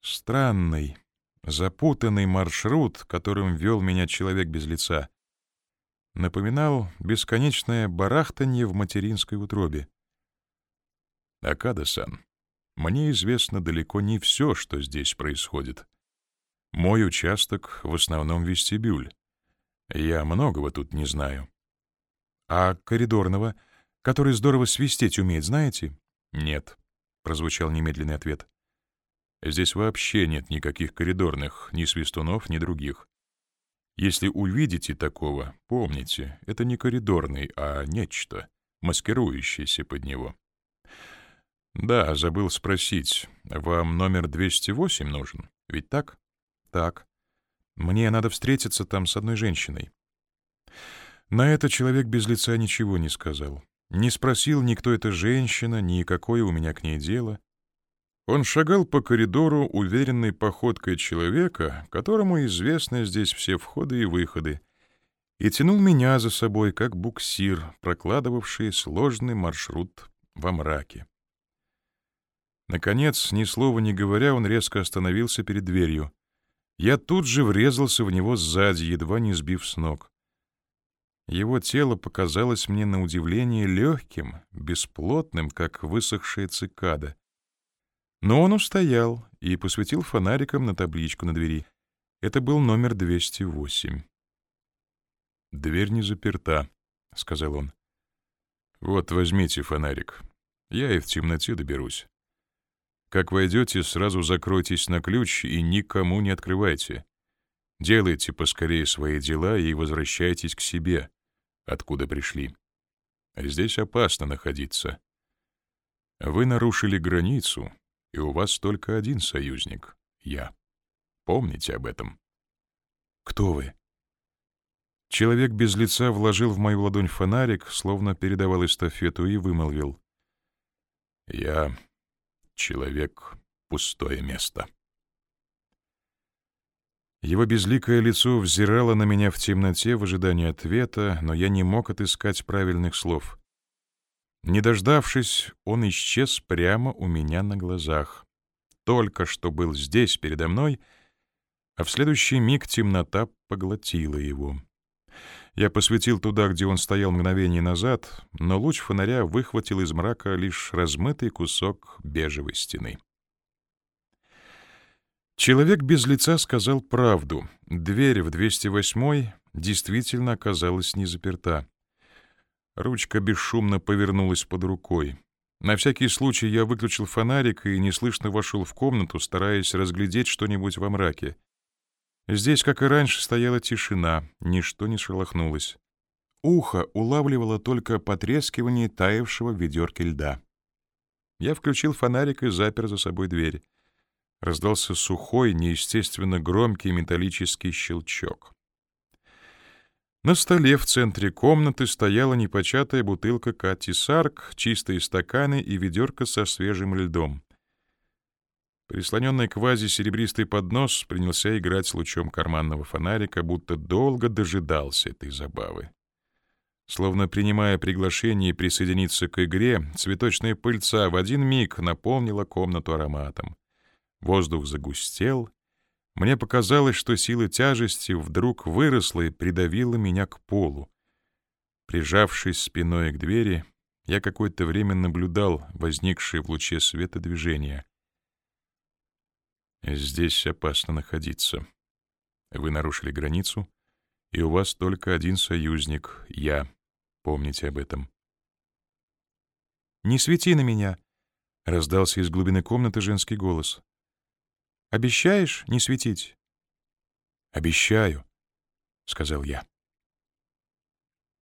Странный, запутанный маршрут, которым вел меня человек без лица, напоминал бесконечное барахтанье в материнской утробе. Акада-сан, мне известно далеко не все, что здесь происходит. Мой участок в основном вестибюль. Я многого тут не знаю. А коридорного, который здорово свистеть умеет, знаете? Нет, прозвучал немедленный ответ. Здесь вообще нет никаких коридорных, ни свистунов, ни других. Если увидите такого, помните, это не коридорный, а нечто, маскирующееся под него. Да, забыл спросить, вам номер 208 нужен, ведь так? Так. Мне надо встретиться там с одной женщиной. На это человек без лица ничего не сказал. Не спросил ни кто эта женщина, ни какое у меня к ней дело. Он шагал по коридору уверенной походкой человека, которому известны здесь все входы и выходы, и тянул меня за собой, как буксир, прокладывавший сложный маршрут во мраке. Наконец, ни слова не говоря, он резко остановился перед дверью. Я тут же врезался в него сзади, едва не сбив с ног. Его тело показалось мне на удивление легким, бесплотным, как высохшая цикада. Но он устоял и посветил фонариком на табличку на двери. Это был номер 208. «Дверь не заперта», — сказал он. «Вот, возьмите фонарик. Я и в темноте доберусь. Как войдете, сразу закройтесь на ключ и никому не открывайте. Делайте поскорее свои дела и возвращайтесь к себе, откуда пришли. Здесь опасно находиться. Вы нарушили границу, и у вас только один союзник — я. Помните об этом. Кто вы? Человек без лица вложил в мою ладонь фонарик, словно передавал эстафету, и вымолвил. Я человек — пустое место. Его безликое лицо взирало на меня в темноте в ожидании ответа, но я не мог отыскать правильных слов. Не дождавшись, он исчез прямо у меня на глазах. Только что был здесь, передо мной, а в следующий миг темнота поглотила его. Я посветил туда, где он стоял мгновение назад, но луч фонаря выхватил из мрака лишь размытый кусок бежевой стены. Человек без лица сказал правду. Дверь в 208 действительно оказалась не заперта. Ручка бесшумно повернулась под рукой. На всякий случай я выключил фонарик и неслышно вошел в комнату, стараясь разглядеть что-нибудь во мраке. Здесь, как и раньше, стояла тишина, ничто не шелохнулось. Ухо улавливало только потрескивание таявшего в ведерке льда. Я включил фонарик и запер за собой дверь. Раздался сухой, неестественно громкий металлический щелчок. На столе в центре комнаты стояла непочатая бутылка Кати Сарк, чистые стаканы и ведерко со свежим льдом. Прислоненный к вазе серебристый поднос принялся играть с лучом карманного фонарика, будто долго дожидался этой забавы. Словно принимая приглашение присоединиться к игре, цветочная пыльца в один миг наполнила комнату ароматом. Воздух загустел, мне показалось, что сила тяжести вдруг выросла и придавила меня к полу. Прижавшись спиной к двери, я какое-то время наблюдал возникшее в луче света движение. Здесь опасно находиться. Вы нарушили границу, и у вас только один союзник — я. Помните об этом. «Не свети на меня!» — раздался из глубины комнаты женский голос. Обещаешь не светить?» «Обещаю», — сказал я.